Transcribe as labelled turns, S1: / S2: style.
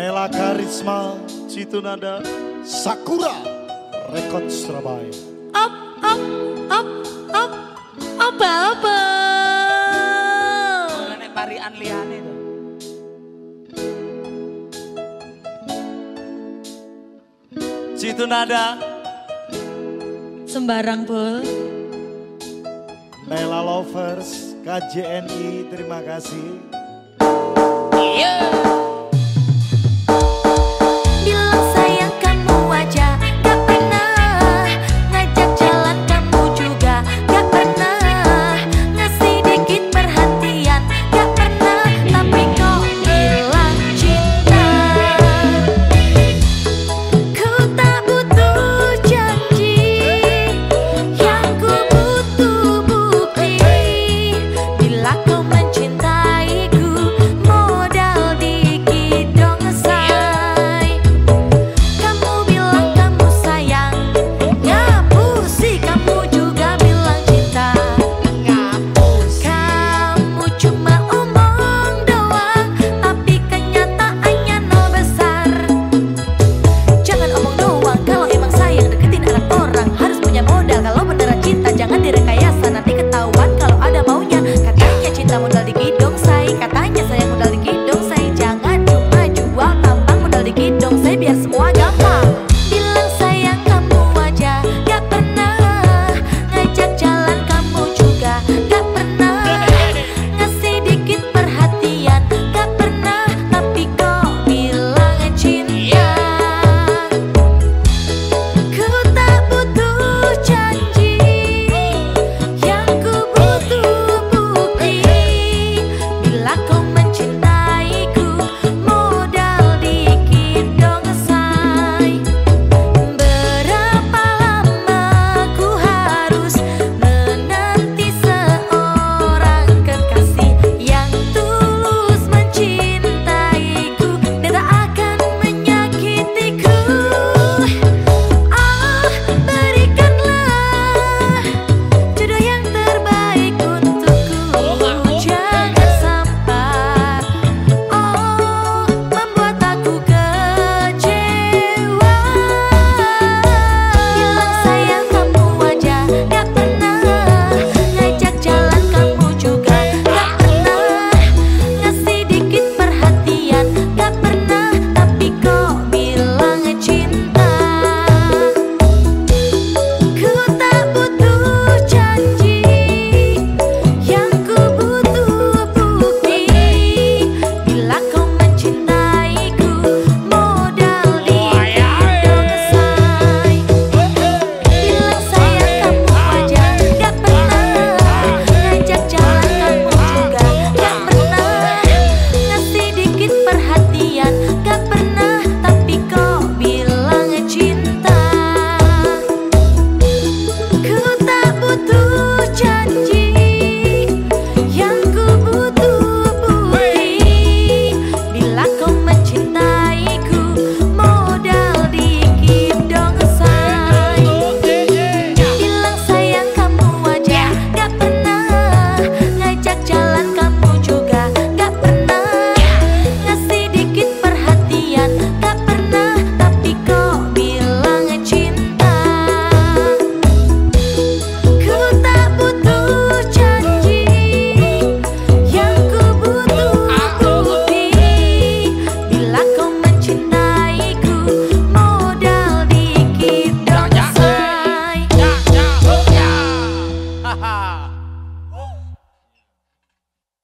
S1: Nela Karisma Citunada Sakura Rekod Surabaya.
S2: Op, op, op, op, apa, apa.
S3: Mengenai parian liane.
S1: Citunada.
S2: Sembarang, Bul.
S1: Nela Lovers, KJNI, terima kasih.